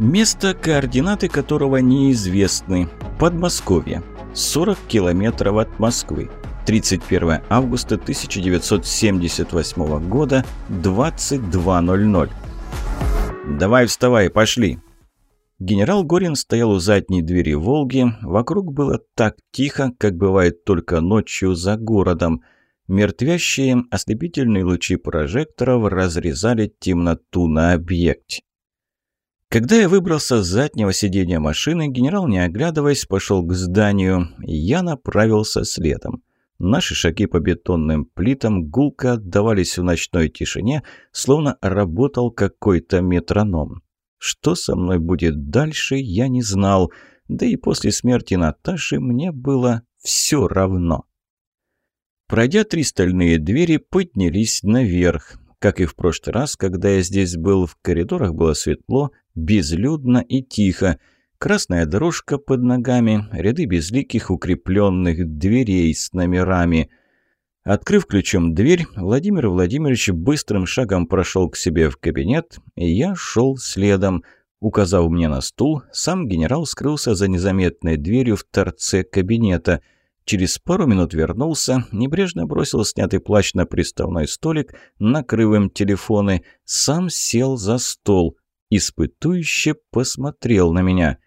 Место, координаты которого неизвестны. Подмосковье. 40 километров от Москвы. 31 августа 1978 года, 22.00. «Давай вставай, пошли!» Генерал Горин стоял у задней двери «Волги». Вокруг было так тихо, как бывает только ночью за городом. Мертвящие ослепительные лучи прожекторов разрезали темноту на объекте. Когда я выбрался с заднего сиденья машины, генерал, не оглядываясь, пошел к зданию. Я направился следом. Наши шаги по бетонным плитам гулко отдавались в ночной тишине, словно работал какой-то метроном. Что со мной будет дальше, я не знал, да и после смерти Наташи мне было все равно. Пройдя три стальные двери, поднялись наверх. Как и в прошлый раз, когда я здесь был, в коридорах было светло, безлюдно и тихо. Красная дорожка под ногами, ряды безликих укрепленных дверей с номерами. Открыв ключом дверь, Владимир Владимирович быстрым шагом прошел к себе в кабинет, и я шел следом. Указав мне на стул, сам генерал скрылся за незаметной дверью в торце кабинета – Через пару минут вернулся, небрежно бросил снятый плащ на приставной столик, накрыв им телефоны, сам сел за стол испытующе посмотрел на меня.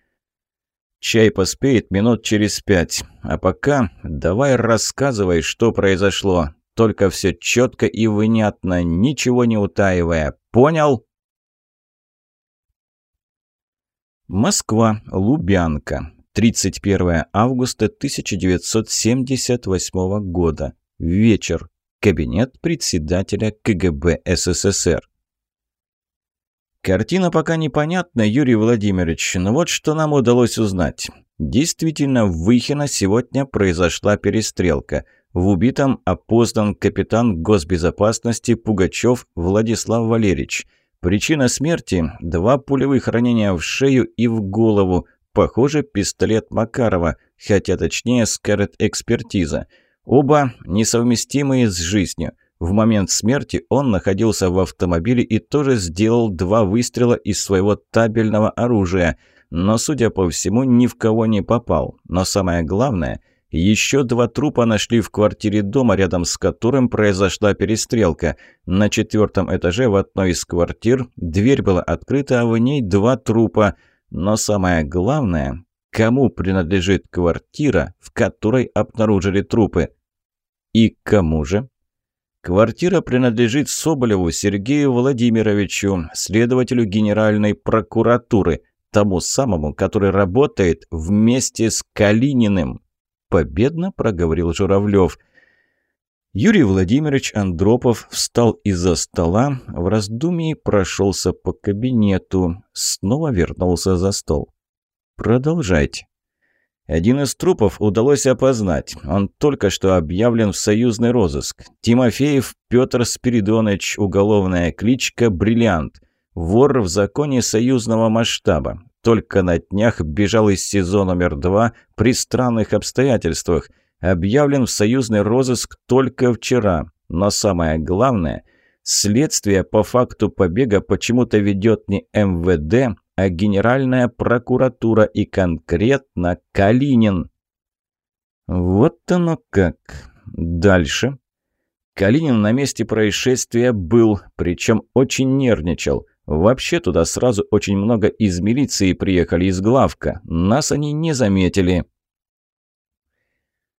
«Чай поспеет минут через пять. А пока давай рассказывай, что произошло. Только все четко и внятно, ничего не утаивая. Понял?» Москва, Лубянка. 31 августа 1978 года. Вечер. Кабинет председателя КГБ СССР. Картина пока непонятна, Юрий Владимирович, но вот что нам удалось узнать. Действительно, в Выхино сегодня произошла перестрелка. В убитом опознан капитан госбезопасности Пугачев Владислав Валерьевич. Причина смерти – два пулевых ранения в шею и в голову. Похоже, пистолет Макарова, хотя точнее скажет экспертиза. Оба несовместимые с жизнью. В момент смерти он находился в автомобиле и тоже сделал два выстрела из своего табельного оружия, но, судя по всему, ни в кого не попал. Но самое главное, еще два трупа нашли в квартире дома, рядом с которым произошла перестрелка. На четвертом этаже в одной из квартир дверь была открыта, а в ней два трупа. Но самое главное, кому принадлежит квартира, в которой обнаружили трупы? И кому же? Квартира принадлежит Соболеву Сергею Владимировичу, следователю Генеральной прокуратуры, тому самому, который работает вместе с Калининым. Победно проговорил Журавлев. Юрий Владимирович Андропов встал из-за стола, в раздумии прошелся по кабинету, снова вернулся за стол. «Продолжайте». Один из трупов удалось опознать. Он только что объявлен в союзный розыск. Тимофеев Петр Спиридонович, уголовная кличка «Бриллиант». Вор в законе союзного масштаба. Только на днях бежал из СИЗО номер два при странных обстоятельствах. Объявлен в союзный розыск только вчера. Но самое главное, следствие по факту побега почему-то ведет не МВД, а Генеральная прокуратура и конкретно Калинин. Вот оно как. Дальше. Калинин на месте происшествия был, причем очень нервничал. Вообще туда сразу очень много из милиции приехали из главка. Нас они не заметили.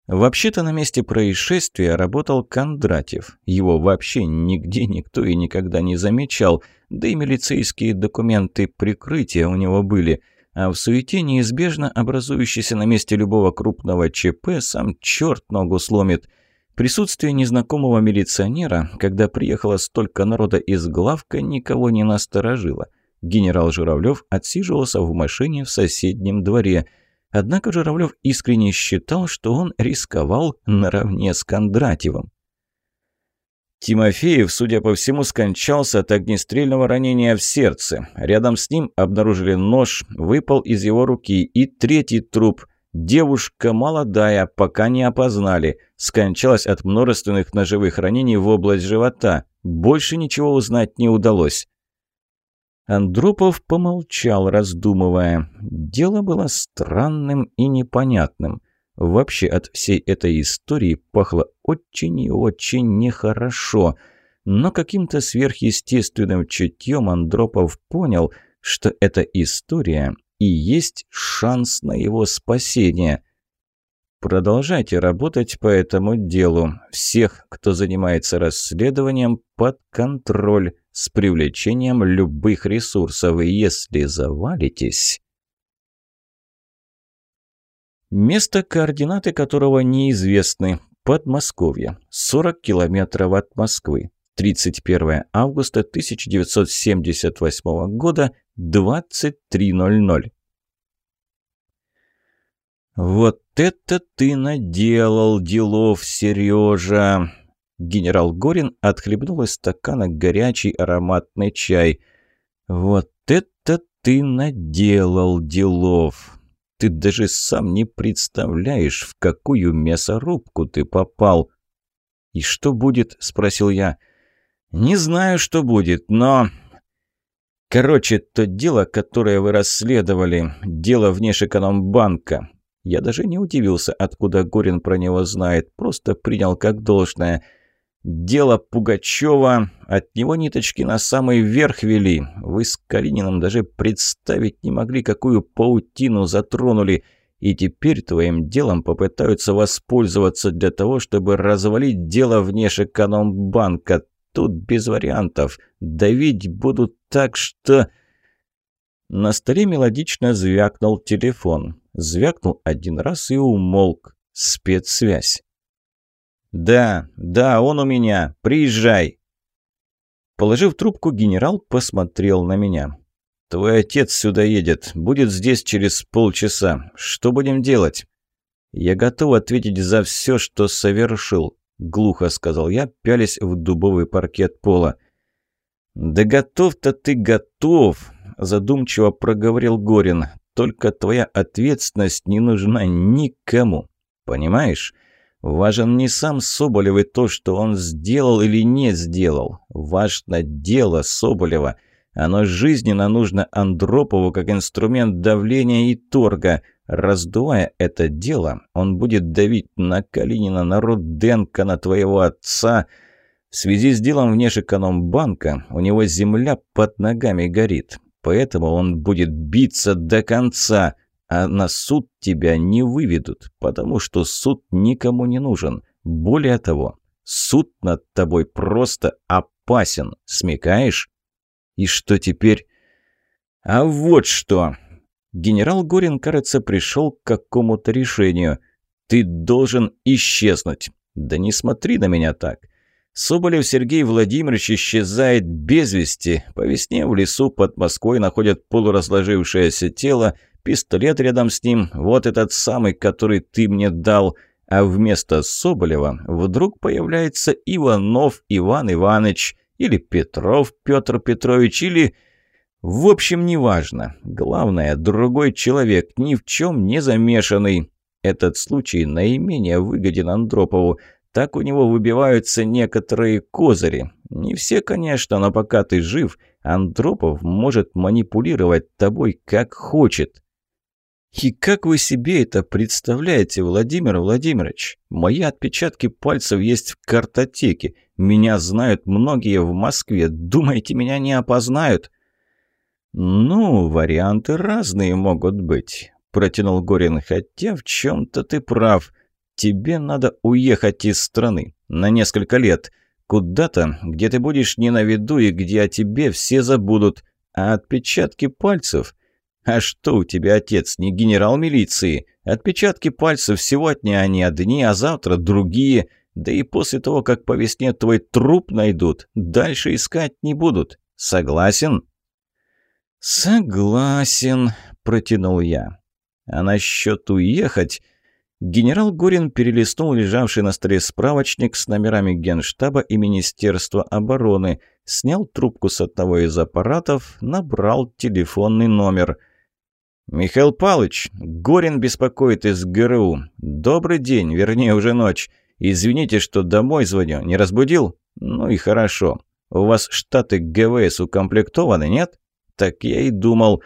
Вообще-то на месте происшествия работал Кондратьев. Его вообще нигде никто и никогда не замечал, да и милицейские документы прикрытия у него были. А в суете неизбежно образующийся на месте любого крупного ЧП сам черт ногу сломит. Присутствие незнакомого милиционера, когда приехало столько народа из главка, никого не насторожило. Генерал Журавлев отсиживался в машине в соседнем дворе – Однако Журавлев искренне считал, что он рисковал наравне с Кондратьевым. Тимофеев, судя по всему, скончался от огнестрельного ранения в сердце. Рядом с ним обнаружили нож, выпал из его руки. И третий труп. Девушка молодая, пока не опознали. Скончалась от множественных ножевых ранений в область живота. Больше ничего узнать не удалось. Андропов помолчал, раздумывая. Дело было странным и непонятным. Вообще от всей этой истории пахло очень и очень нехорошо. Но каким-то сверхъестественным чутьем Андропов понял, что эта история и есть шанс на его спасение. Продолжайте работать по этому делу. Всех, кто занимается расследованием, под контроль с привлечением любых ресурсов. И если завалитесь... Место координаты которого неизвестны. Подмосковье. 40 километров от Москвы. 31 августа 1978 года, 23.00. «Вот это ты наделал делов, Сережа!» Генерал Горин отхлебнул из стакана горячий ароматный чай. «Вот это ты наделал делов! Ты даже сам не представляешь, в какую мясорубку ты попал!» «И что будет?» – спросил я. «Не знаю, что будет, но...» «Короче, то дело, которое вы расследовали, дело внешэкономбанка. Я даже не удивился, откуда Горин про него знает, просто принял как должное – Дело Пугачева, от него ниточки на самый верх вели. Вы с Калининым даже представить не могли, какую паутину затронули. И теперь твоим делом попытаются воспользоваться для того, чтобы развалить дело внешэкономбанка. Тут без вариантов. Давить будут так, что... На столе мелодично звякнул телефон. Звякнул один раз и умолк. Спецсвязь. «Да, да, он у меня. Приезжай!» Положив трубку, генерал посмотрел на меня. «Твой отец сюда едет. Будет здесь через полчаса. Что будем делать?» «Я готов ответить за все, что совершил», — глухо сказал я, пялись в дубовый паркет пола. «Да готов-то ты готов», — задумчиво проговорил Горин. «Только твоя ответственность не нужна никому. Понимаешь? Важен не сам Соболев и то, что он сделал или не сделал. Важно дело Соболева. Оно жизненно нужно Андропову как инструмент давления и торга. Раздувая это дело, он будет давить на Калинина, на Руденко, на твоего отца. В связи с делом внешэкономбанка у него земля под ногами горит. Поэтому он будет биться до конца а на суд тебя не выведут, потому что суд никому не нужен. Более того, суд над тобой просто опасен, смекаешь? И что теперь? А вот что! Генерал Горин, кажется, пришел к какому-то решению. Ты должен исчезнуть. Да не смотри на меня так. Соболев Сергей Владимирович исчезает без вести. По весне в лесу под Москвой находят полуразложившееся тело, Пистолет рядом с ним, вот этот самый, который ты мне дал. А вместо Соболева вдруг появляется Иванов Иван Иванович, или Петров Петр Петрович, или... В общем, неважно. Главное, другой человек, ни в чем не замешанный. Этот случай наименее выгоден Андропову. Так у него выбиваются некоторые козыри. Не все, конечно, но пока ты жив, Андропов может манипулировать тобой как хочет. И как вы себе это представляете, Владимир Владимирович? Мои отпечатки пальцев есть в картотеке. Меня знают многие в Москве. Думаете, меня не опознают? Ну, варианты разные могут быть, протянул Горин. Хотя в чем-то ты прав. Тебе надо уехать из страны на несколько лет. Куда-то, где ты будешь не на виду и где о тебе все забудут. А отпечатки пальцев... «А что у тебя, отец, не генерал милиции? Отпечатки пальцев сегодня они одни, а завтра другие. Да и после того, как по весне твой труп найдут, дальше искать не будут. Согласен?» «Согласен», — протянул я. «А насчет уехать...» Генерал Горин перелистнул лежавший на столе справочник с номерами Генштаба и Министерства обороны, снял трубку с одного из аппаратов, набрал телефонный номер — «Михаил Палыч, Горин беспокоит из ГРУ. Добрый день, вернее, уже ночь. Извините, что домой звоню. Не разбудил? Ну и хорошо. У вас штаты ГВС укомплектованы, нет? Так я и думал.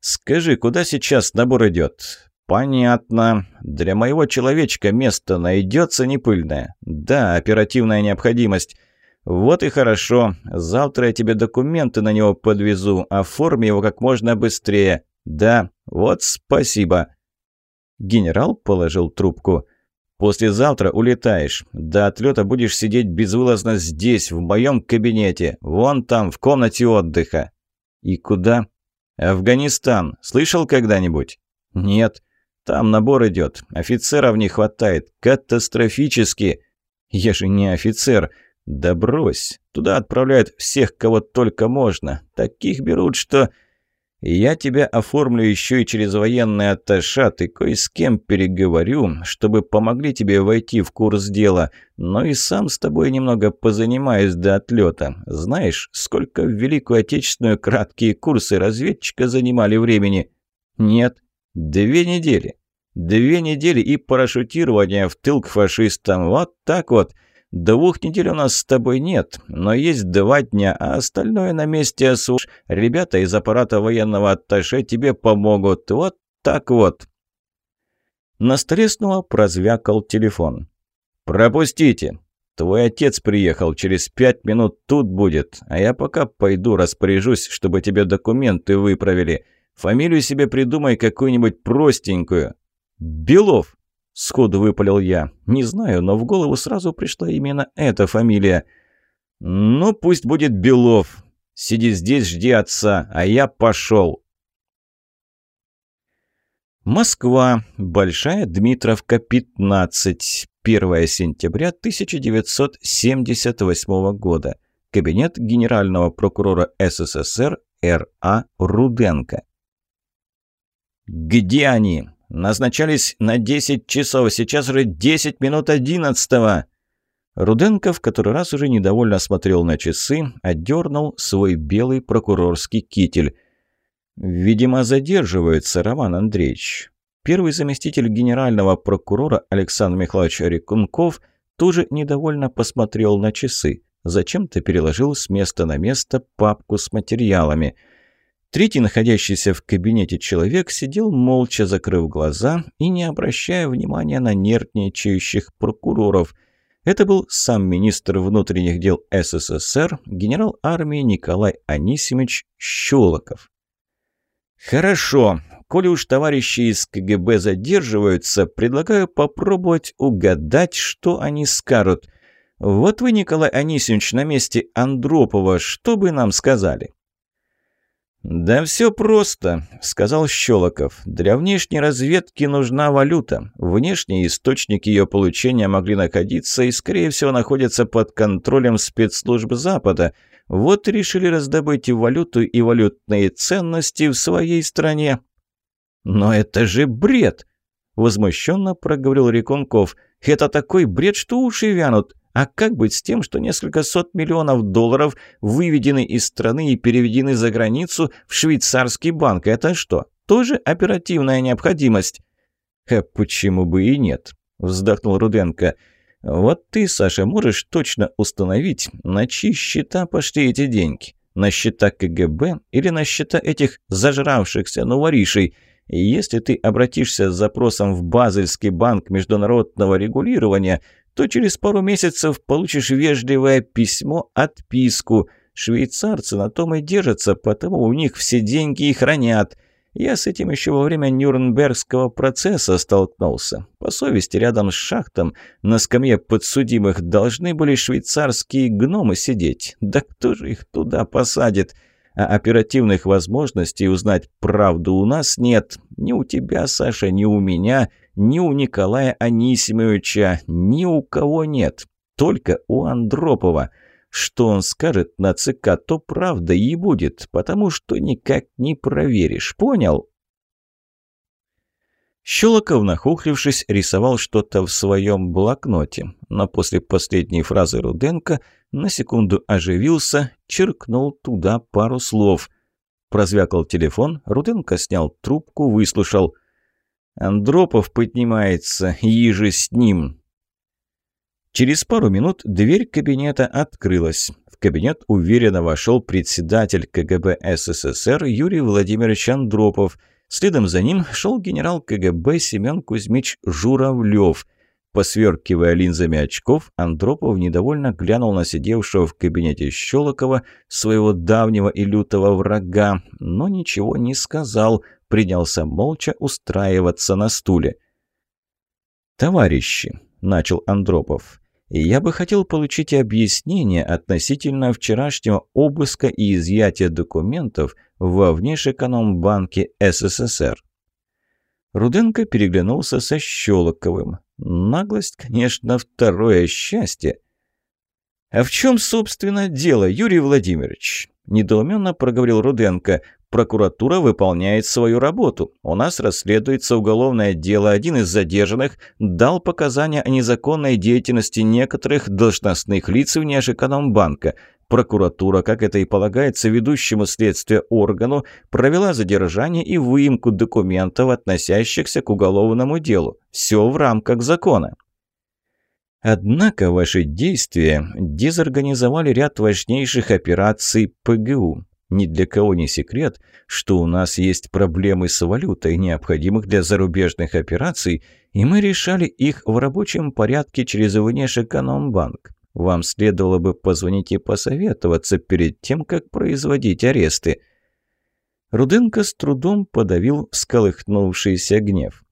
Скажи, куда сейчас набор идет? Понятно. Для моего человечка место найдется непыльное. Да, оперативная необходимость. Вот и хорошо. Завтра я тебе документы на него подвезу. Оформи его как можно быстрее. Да, вот спасибо. Генерал положил трубку. «Послезавтра улетаешь. До отлета будешь сидеть безвылазно здесь, в моем кабинете. Вон там, в комнате отдыха». «И куда?» «Афганистан. Слышал когда-нибудь?» «Нет. Там набор идет. Офицеров не хватает. Катастрофически. Я же не офицер. Да брось. Туда отправляют всех, кого только можно. Таких берут, что...» Я тебя оформлю еще и через военный атташа, ты кое с кем переговорю, чтобы помогли тебе войти в курс дела, но и сам с тобой немного позанимаюсь до отлета. Знаешь, сколько в Великую Отечественную краткие курсы разведчика занимали времени? Нет, две недели. Две недели и парашютирование в тыл к фашистам. Вот так вот. Двух недель у нас с тобой нет, но есть два дня, а остальное на месте осуш. Ребята из аппарата военного атташе тебе помогут. Вот так вот». На столе прозвякал телефон. «Пропустите. Твой отец приехал, через пять минут тут будет, а я пока пойду распоряжусь, чтобы тебе документы выправили. Фамилию себе придумай какую-нибудь простенькую». «Белов!» Сходу выпалил я. Не знаю, но в голову сразу пришла именно эта фамилия. «Ну, пусть будет Белов. Сиди здесь, жди отца, а я пошел». Москва. Большая Дмитровка, 15. 1 сентября 1978 года. Кабинет генерального прокурора СССР Р.А. Руденко. «Где они?» Назначались на 10 часов, сейчас уже 10 минут 11 Руденко в который раз уже недовольно смотрел на часы, отдернул свой белый прокурорский китель. «Видимо, задерживается Роман Андреевич». Первый заместитель генерального прокурора Александр Михайлович Рекунков тоже недовольно посмотрел на часы. Зачем-то переложил с места на место папку с материалами – Третий, находящийся в кабинете человек, сидел молча, закрыв глаза и не обращая внимания на нервничающих прокуроров. Это был сам министр внутренних дел СССР, генерал армии Николай Анисимович Щелоков. «Хорошо. Коли уж товарищи из КГБ задерживаются, предлагаю попробовать угадать, что они скажут. Вот вы, Николай Анисимович, на месте Андропова, что бы нам сказали?» «Да все просто», — сказал Щелоков. «Для внешней разведки нужна валюта. Внешние источники ее получения могли находиться и, скорее всего, находятся под контролем спецслужб Запада. Вот решили раздобыть валюту, и валютные ценности в своей стране». «Но это же бред!» — возмущенно проговорил Рекунков. «Это такой бред, что уши вянут. А как быть с тем, что несколько сот миллионов долларов выведены из страны и переведены за границу в швейцарский банк? Это что, тоже оперативная необходимость? «А почему бы и нет?» – вздохнул Руденко. «Вот ты, Саша, можешь точно установить, на чьи счета пошли эти деньги? На счета КГБ или на счета этих зажравшихся новоришей?» Если ты обратишься с запросом в Базельский банк международного регулирования, то через пару месяцев получишь вежливое письмо, отписку. Швейцарцы на том и держатся, потому у них все деньги и хранят. Я с этим еще во время Нюрнбергского процесса столкнулся. По совести, рядом с шахтом на скамье подсудимых должны были швейцарские гномы сидеть. Да кто же их туда посадит? А оперативных возможностей узнать правду у нас нет. Ни у тебя, Саша, ни у меня – ни у Николая Анисимовича, ни у кого нет. Только у Андропова. Что он скажет на ЦК, то правда и будет, потому что никак не проверишь. Понял? Щелоков, нахухлившись, рисовал что-то в своем блокноте, но после последней фразы Руденко на секунду оживился, черкнул туда пару слов. Прозвякал телефон, Руденко снял трубку, выслушал – Андропов поднимается, иже с ним. Через пару минут дверь кабинета открылась. В кабинет уверенно вошел председатель КГБ СССР Юрий Владимирович Андропов. Следом за ним шел генерал КГБ Семен Кузьмич Журавлев. Посверкивая линзами очков, Андропов недовольно глянул на сидевшего в кабинете Щелокова, своего давнего и лютого врага, но ничего не сказал, принялся молча устраиваться на стуле. «Товарищи», — начал Андропов, — «я бы хотел получить объяснение относительно вчерашнего обыска и изъятия документов во Внешэкономбанке СССР». Руденко переглянулся со Щелоковым. Наглость, конечно, второе счастье. «А в чем, собственно, дело, Юрий Владимирович?» – недоуменно проговорил Руденко. «Прокуратура выполняет свою работу. У нас расследуется уголовное дело. Один из задержанных дал показания о незаконной деятельности некоторых должностных лиц Внешэкономбанка. Прокуратура, как это и полагается ведущему следствие органу, провела задержание и выемку документов, относящихся к уголовному делу. Все в рамках закона. Однако ваши действия дезорганизовали ряд важнейших операций ПГУ. Ни для кого не секрет, что у нас есть проблемы с валютой, необходимых для зарубежных операций, и мы решали их в рабочем порядке через Внешэкономбанк. Вам следовало бы позвонить и посоветоваться перед тем, как производить аресты». Руденко с трудом подавил всколыхнувшийся гнев.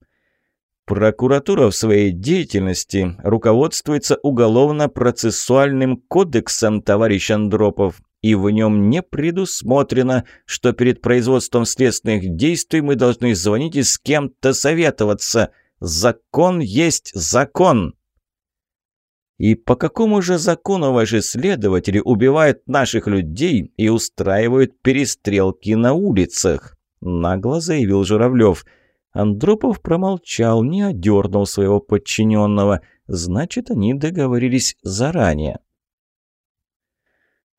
Прокуратура в своей деятельности руководствуется уголовно-процессуальным кодексом, товарищ Андропов, и в нем не предусмотрено, что перед производством следственных действий мы должны звонить и с кем-то советоваться. Закон есть закон. И по какому же закону ваши следователи убивают наших людей и устраивают перестрелки на улицах?» Нагло заявил Журавлев. Андропов промолчал, не одернул своего подчиненного. Значит, они договорились заранее.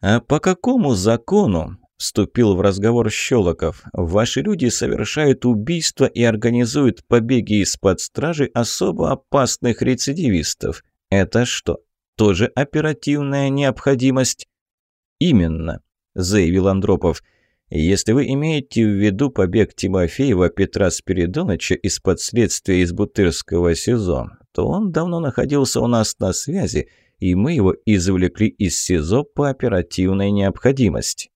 «А по какому закону?» – вступил в разговор Щелоков. «Ваши люди совершают убийства и организуют побеги из-под стражи особо опасных рецидивистов. Это что, тоже оперативная необходимость? Именно, заявил Андропов. Если вы имеете в виду побег Тимофеева Петра Спиридоновича из-под следствия из Бутырского СИЗО, то он давно находился у нас на связи, и мы его извлекли из СИЗО по оперативной необходимости.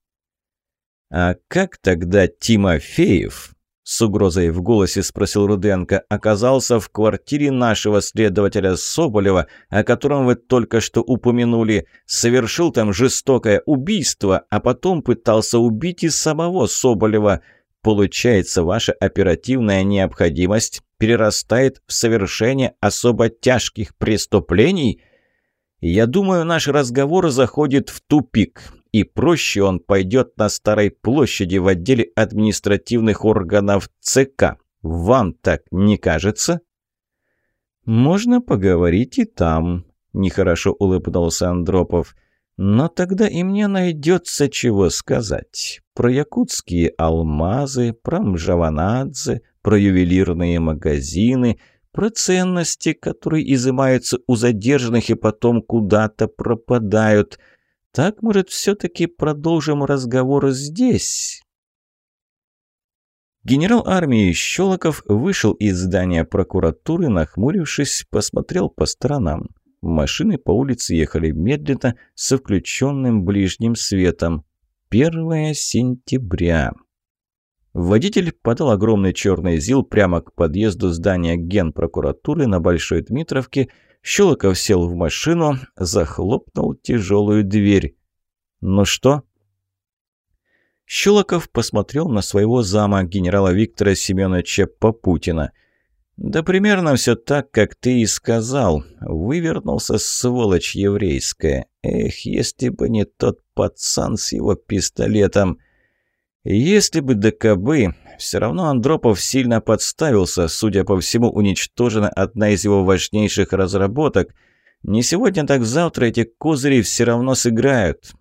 А как тогда Тимофеев с угрозой в голосе спросил Руденко. «Оказался в квартире нашего следователя Соболева, о котором вы только что упомянули. Совершил там жестокое убийство, а потом пытался убить и самого Соболева. Получается, ваша оперативная необходимость перерастает в совершение особо тяжких преступлений?» «Я думаю, наш разговор заходит в тупик и проще он пойдет на Старой площади в отделе административных органов ЦК. Вам так не кажется?» «Можно поговорить и там», – нехорошо улыбнулся Андропов. «Но тогда и мне найдется чего сказать. Про якутские алмазы, про Мжаванадзе, про ювелирные магазины, про ценности, которые изымаются у задержанных и потом куда-то пропадают». Так, может, все-таки продолжим разговор здесь?» Генерал армии Щелоков вышел из здания прокуратуры, нахмурившись, посмотрел по сторонам. Машины по улице ехали медленно, со включенным ближним светом. 1 сентября. Водитель подал огромный черный ЗИЛ прямо к подъезду здания генпрокуратуры на Большой Дмитровке, Щелоков сел в машину, захлопнул тяжелую дверь. «Ну что?» Щелоков посмотрел на своего зама, генерала Виктора Семеновича Попутина. «Да примерно все так, как ты и сказал. Вывернулся сволочь еврейская. Эх, если бы не тот пацан с его пистолетом. Если бы ДКБ, все равно Андропов сильно подставился. Судя по всему, уничтожена одна из его важнейших разработок. Не сегодня, так завтра эти козыри все равно сыграют.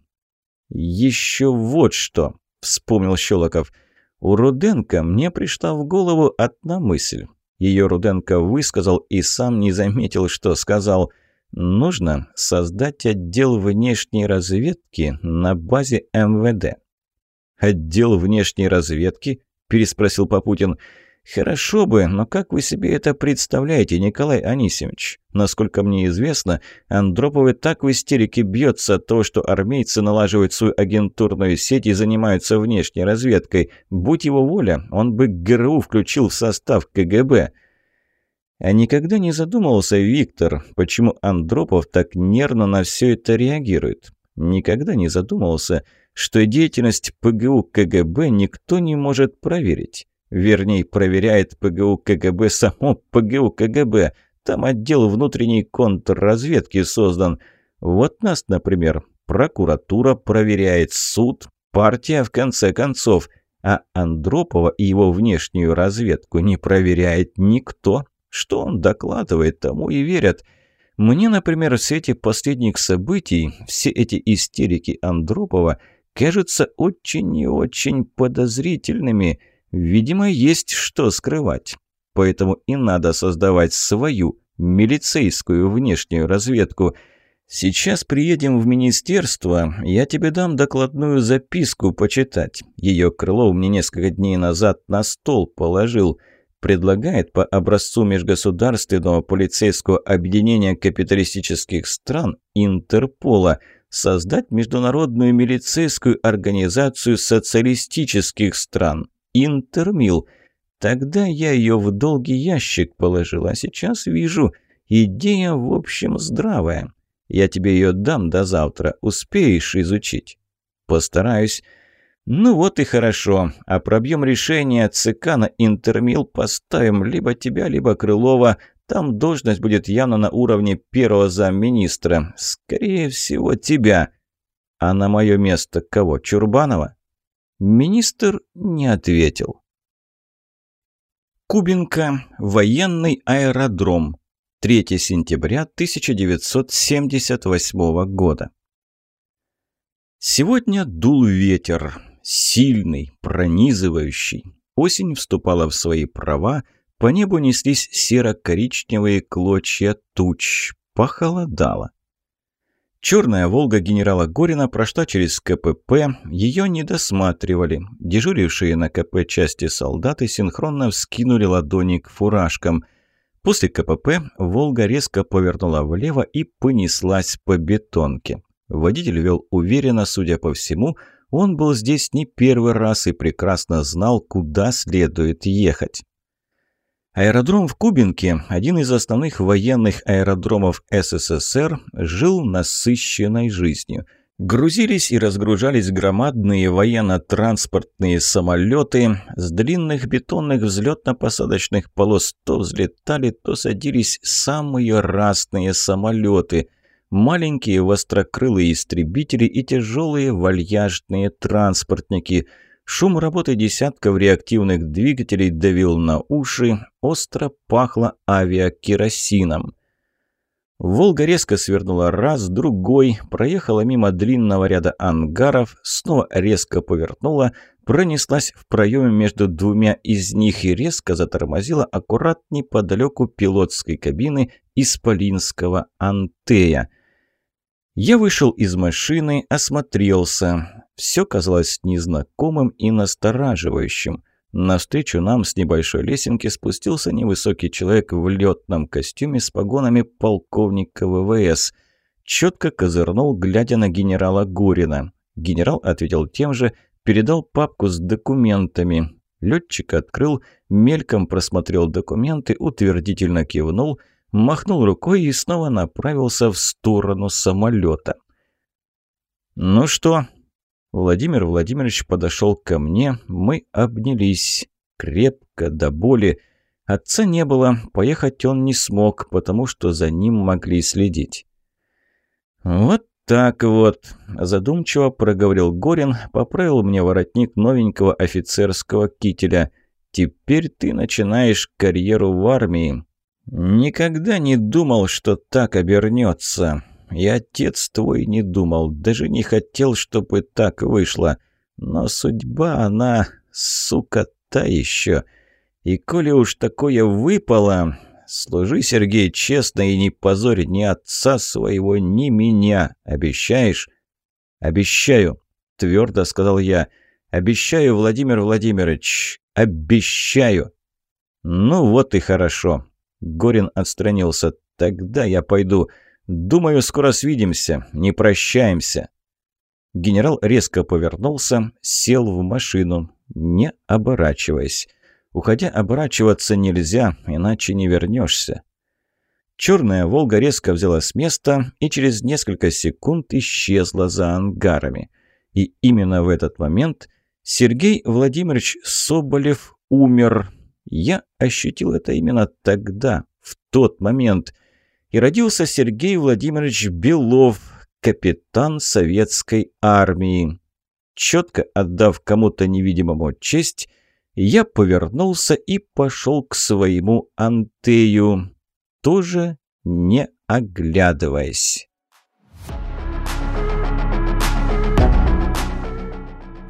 «Еще вот что!» – вспомнил Щелоков. «У Руденко мне пришла в голову одна мысль. Ее Руденко высказал и сам не заметил, что сказал. Нужно создать отдел внешней разведки на базе МВД. «Отдел внешней разведки?» – переспросил Попутин. «Хорошо бы, но как вы себе это представляете, Николай Анисимович? Насколько мне известно, Андропов и так в истерике бьется от того, что армейцы налаживают свою агентурную сеть и занимаются внешней разведкой. Будь его воля, он бы ГРУ включил в состав КГБ». А никогда не задумывался Виктор, почему Андропов так нервно на все это реагирует. Никогда не задумывался, что деятельность ПГУ КГБ никто не может проверить. Вернее, проверяет ПГУ КГБ само ПГУ КГБ. Там отдел внутренней контрразведки создан. Вот нас, например, прокуратура проверяет, суд, партия в конце концов. А Андропова и его внешнюю разведку не проверяет никто. Что он докладывает, тому и верят. Мне, например, в свете последних событий, все эти истерики Андропова кажутся очень и очень подозрительными. Видимо, есть что скрывать. Поэтому и надо создавать свою милицейскую внешнюю разведку. Сейчас приедем в министерство, я тебе дам докладную записку почитать. Ее Крылов мне несколько дней назад на стол положил – предлагает по образцу межгосударственного полицейского объединения капиталистических стран Интерпола создать международную милицейскую организацию социалистических стран Интермил. Тогда я ее в долгий ящик положил, а сейчас вижу, идея в общем здравая. Я тебе ее дам до завтра, успеешь изучить? Постараюсь. «Ну вот и хорошо. А пробьем решение ЦК на Интермил поставим либо тебя, либо Крылова. Там должность будет явно на уровне первого замминистра. Скорее всего, тебя. А на мое место кого? Чурбанова?» Министр не ответил. Кубинка. Военный аэродром. 3 сентября 1978 года. Сегодня дул ветер сильный, пронизывающий. Осень вступала в свои права, по небу неслись серо-коричневые клочья туч. Похолодало. Черная «Волга» генерала Горина прошла через КПП, ее не досматривали. Дежурившие на КП части солдаты синхронно вскинули ладони к фуражкам. После КПП «Волга» резко повернула влево и понеслась по бетонке. Водитель вел уверенно, судя по всему, он был здесь не первый раз и прекрасно знал, куда следует ехать. Аэродром в Кубинке, один из основных военных аэродромов СССР, жил насыщенной жизнью. Грузились и разгружались громадные военно-транспортные самолеты. С длинных бетонных взлетно-посадочных полос то взлетали, то садились самые разные самолеты – маленькие вострокрылые истребители и тяжелые вальяжные транспортники. Шум работы десятков реактивных двигателей давил на уши, остро пахло авиакеросином. «Волга» резко свернула раз, другой, проехала мимо длинного ряда ангаров, снова резко повернула, пронеслась в проеме между двумя из них и резко затормозила аккурат неподалеку пилотской кабины Исполинского «Антея». Я вышел из машины, осмотрелся. Все казалось незнакомым и настораживающим. Навстречу нам с небольшой лесенки спустился невысокий человек в летном костюме с погонами полковника ВВС. Четко козырнул, глядя на генерала Гурина. Генерал ответил тем же, передал папку с документами. Летчик открыл, мельком просмотрел документы, утвердительно кивнул – махнул рукой и снова направился в сторону самолета. «Ну что?» Владимир Владимирович подошел ко мне, мы обнялись. Крепко, до боли. Отца не было, поехать он не смог, потому что за ним могли следить. «Вот так вот», – задумчиво проговорил Горин, поправил мне воротник новенького офицерского кителя. «Теперь ты начинаешь карьеру в армии. «Никогда не думал, что так обернется. И отец твой не думал, даже не хотел, чтобы так вышло. Но судьба, она, сука, та еще. И коли уж такое выпало, Служи, Сергей, честно и не позорь ни отца своего, ни меня. Обещаешь?» «Обещаю», — твердо сказал я. «Обещаю, Владимир Владимирович, обещаю». «Ну вот и хорошо». Горин отстранился. «Тогда я пойду. Думаю, скоро свидимся. Не прощаемся». Генерал резко повернулся, сел в машину, не оборачиваясь. Уходя, оборачиваться нельзя, иначе не вернешься. Черная «Волга» резко взяла с места и через несколько секунд исчезла за ангарами. И именно в этот момент Сергей Владимирович Соболев умер. Я ощутил это именно тогда, в тот момент. И родился Сергей Владимирович Белов, капитан советской армии. Четко отдав кому-то невидимому честь, я повернулся и пошел к своему Антею, тоже не оглядываясь.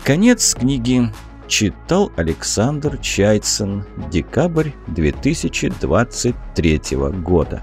Конец книги. Читал Александр Чайцин. Декабрь 2023 года.